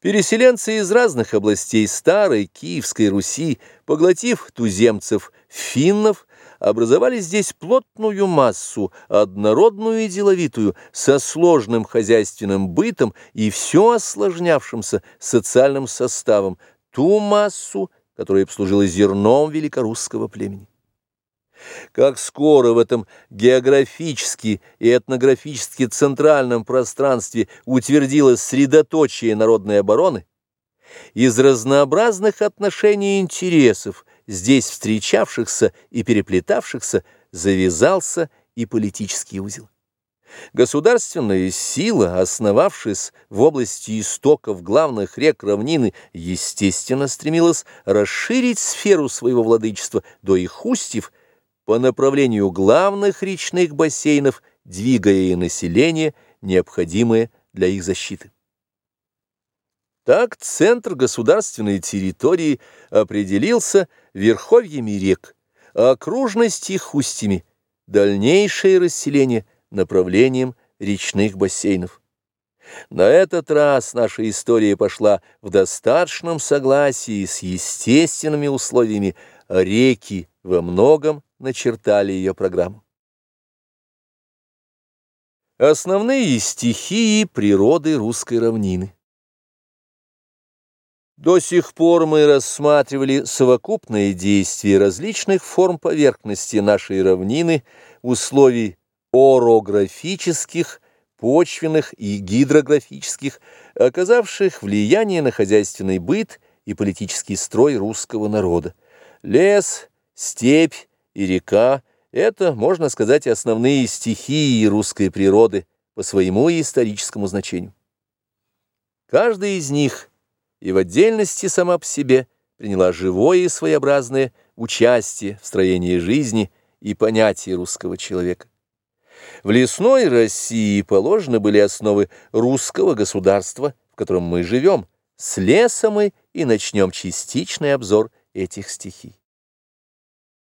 Переселенцы из разных областей старой Киевской Руси, поглотив туземцев, финнов, образовали здесь плотную массу, однородную и деловитую, со сложным хозяйственным бытом и все осложнявшимся социальным составом, ту массу, которая послужила зерном великорусского племени. Как скоро в этом географически и этнографически центральном пространстве утвердилось средоточие народной обороны, из разнообразных отношений и интересов, здесь встречавшихся и переплетавшихся, завязался и политический узел. Государственная сила, основавшись в области истоков главных рек равнины, естественно стремилась расширить сферу своего владычества до их устьев по направлению главных речных бассейнов, двигая и население, необходимое для их защиты. Так центр государственной территории определился верховьями рек, а окружность их устьями, дальнейшее расселение направлением речных бассейнов. На этот раз наша история пошла в достаточном согласии с естественными условиями, реки во многом начертали ее программу. Основные стихии природы русской равнины. До сих пор мы рассматривали совокупные действия различных форм поверхности нашей равнины, условий орографических, почвенных и гидрографических, оказавших влияние на хозяйственный быт и политический строй русского народа. Лес, степь, и река – это, можно сказать, основные стихии русской природы по своему историческому значению. Каждая из них и в отдельности сама по себе приняла живое и своеобразное участие в строении жизни и понятия русского человека. В лесной России положены были основы русского государства, в котором мы живем. С леса мы и начнем частичный обзор этих стихий.